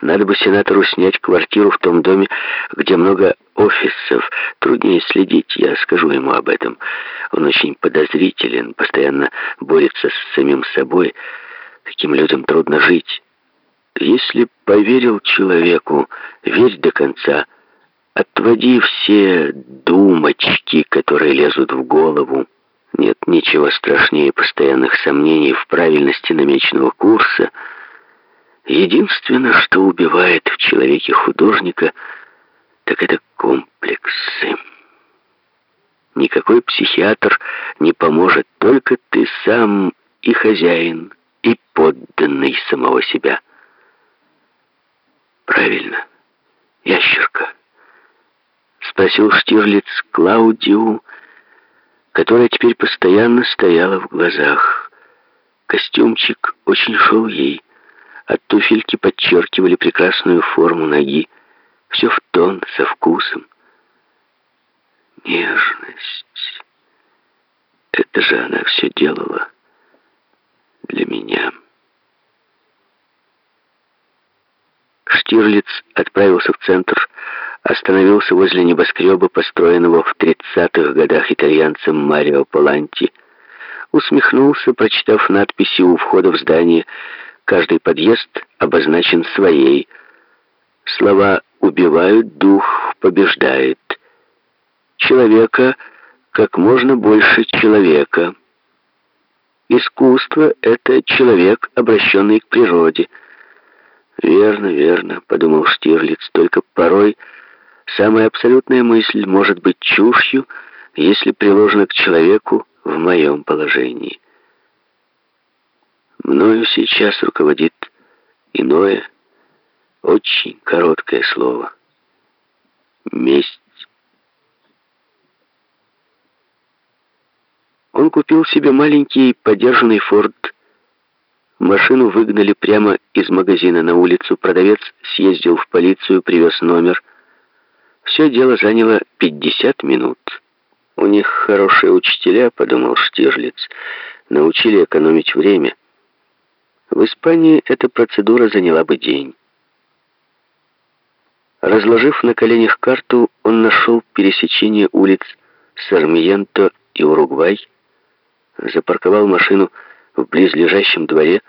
Надо бы сенатору снять квартиру в том доме, где много офисов. Труднее следить, я скажу ему об этом. Он очень подозрителен, постоянно борется с самим собой. Таким людям трудно жить. Если поверил человеку, верь до конца. Отводи все думочки, которые лезут в голову. Нет ничего страшнее постоянных сомнений в правильности намеченного курса. Единственное, что убивает в человеке художника, так это комплексы. Никакой психиатр не поможет, только ты сам и хозяин, и подданный самого себя. Правильно, ящерка. Спросил Штирлиц Клаудиу, которая теперь постоянно стояла в глазах. Костюмчик очень шел ей, а туфельки подчеркивали прекрасную форму ноги. Все в тон, со вкусом. Нежность. Это же она все делала для меня. Штирлиц отправился в центр, остановился возле небоскреба, построенного в 30-х годах итальянцем Марио Поланти, усмехнулся, прочитав надписи у входа в здание «Каждый подъезд обозначен своей». Слова «убивают, дух побеждает». Человека как можно больше человека. Искусство — это человек, обращенный к природе — «Верно, верно», — подумал Штирлиц, «только порой самая абсолютная мысль может быть чушью, если приложена к человеку в моем положении. Мною сейчас руководит иное, очень короткое слово — месть. Он купил себе маленький подержанный форт Машину выгнали прямо из магазина на улицу. Продавец съездил в полицию, привез номер. Все дело заняло 50 минут. У них хорошие учителя, подумал Штирлиц, научили экономить время. В Испании эта процедура заняла бы день. Разложив на коленях карту, он нашел пересечение улиц Сармиенто и Уругвай, запарковал машину в близлежащем дворе,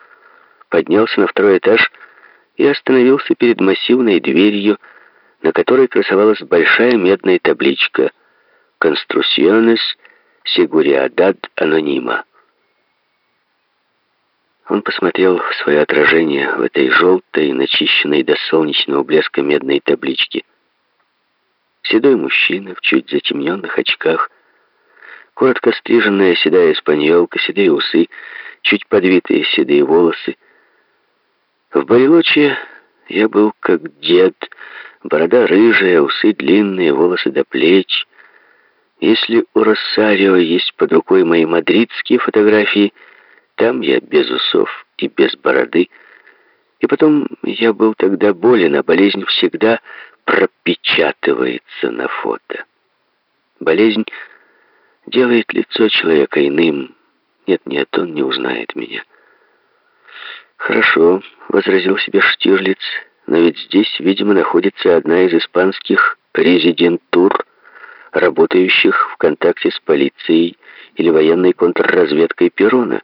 поднялся на второй этаж и остановился перед массивной дверью, на которой красовалась большая медная табличка «Construcciones Seguridad Anonima». Он посмотрел в свое отражение в этой желтой, начищенной до солнечного блеска медной табличке. Седой мужчина в чуть затемненных очках, коротко стриженная седая испаньолка, седые усы, чуть подвитые седые волосы. В Барелоче я был как дед, борода рыжая, усы длинные, волосы до плеч. Если у Росарио есть под рукой мои мадридские фотографии, там я без усов и без бороды. И потом я был тогда болен, а болезнь всегда пропечатывается на фото. Болезнь делает лицо человека иным, нет, нет, он не узнает меня. Хорошо, возразил себе Штирлиц, но ведь здесь, видимо, находится одна из испанских резидентур, работающих в контакте с полицией или военной контрразведкой Перона.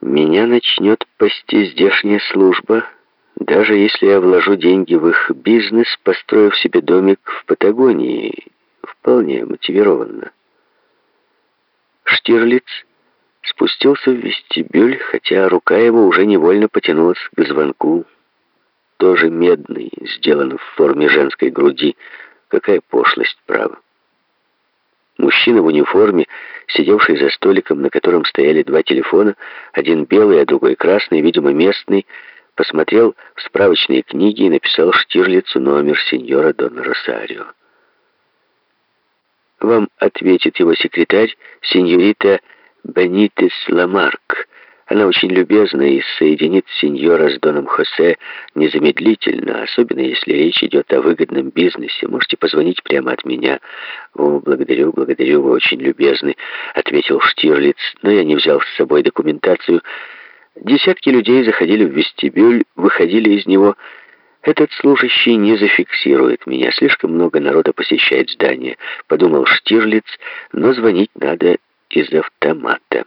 Меня начнет пасти здешняя служба, даже если я вложу деньги в их бизнес, построив себе домик в Патагонии, вполне мотивированно. Штирлиц спустился в вестибюль, хотя рука его уже невольно потянулась к звонку. Тоже медный, сделан в форме женской груди. Какая пошлость, право. Мужчина в униформе, сидевший за столиком, на котором стояли два телефона, один белый, а другой красный, видимо, местный, посмотрел в справочные книги и написал Штирлицу номер сеньора Дон Росарио. Вам ответит его секретарь, сеньорита Бенитес Ламарк. Она очень любезна и соединит сеньора с Доном Хосе незамедлительно, особенно если речь идет о выгодном бизнесе. Можете позвонить прямо от меня. О, благодарю, благодарю, вы очень любезны, ответил Штирлиц, но я не взял с собой документацию. Десятки людей заходили в вестибюль, выходили из него. Этот служащий не зафиксирует меня. Слишком много народа посещает здание, подумал Штирлиц, но звонить надо из автомата.